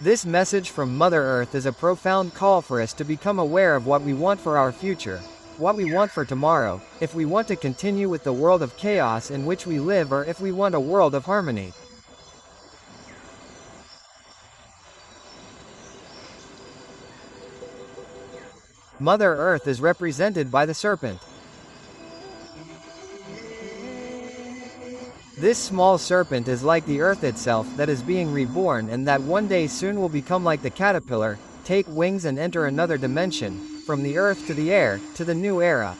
This message from Mother Earth is a profound call for us to become aware of what we want for our future, what we want for tomorrow, if we want to continue with the world of chaos in which we live or if we want a world of harmony. Mother Earth is represented by the serpent. This small serpent is like the earth itself that is being reborn and that one day soon will become like the caterpillar, take wings and enter another dimension, from the earth to the air, to the new era.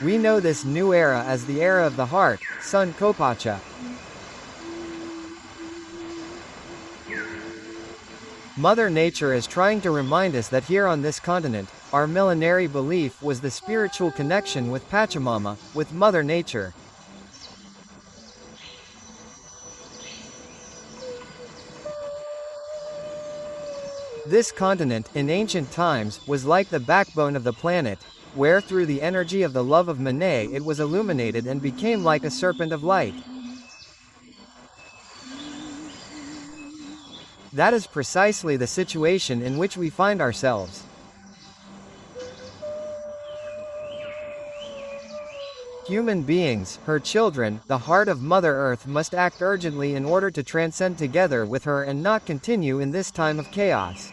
We know this new era as the era of the heart, Sonqo Pacha. Mother Nature is trying to remind us that here on this continent, our millenary belief was the spiritual connection with Pachamama, with Mother Nature. This continent, in ancient times, was like the backbone of the planet, where through the energy of the love of Munay it was illuminated and became like a serpent of light. That is precisely the situation in which we find ourselves. Human beings, her children, the heart of Mother Earth must act urgently in order to transcend together with her and not continue in this time of chaos.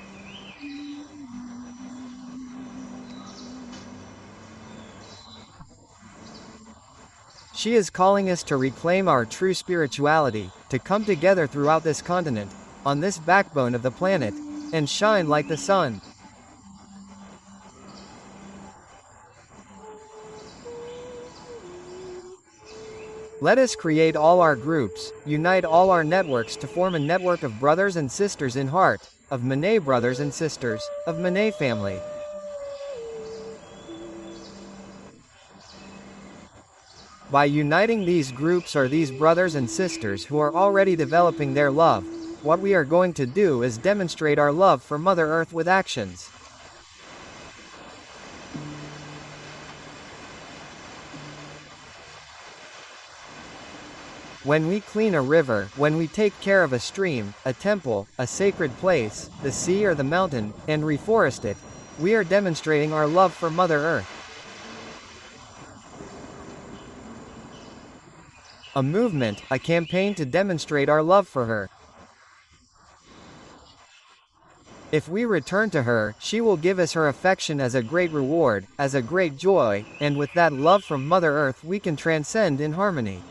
She is calling us to reclaim our true spirituality, to come together throughout this continent, on this backbone of the planet, and shine like the sun. Let us create all our groups, unite all our networks to form a network of brothers and sisters in heart, of Munay brothers and sisters, of Munay family. By uniting these groups or these brothers and sisters who are already developing their love, what we are going to do is demonstrate our love for Mother Earth with actions. When we clean a river, when we take care of a stream, a temple, a sacred place, the sea or the mountain, and reforest it, we are demonstrating our love for Mother Earth. A movement, a campaign to demonstrate our love for her. If we return to her, she will give us her affection as a great reward, as a great joy, and with that love from Mother Earth we can transcend in harmony.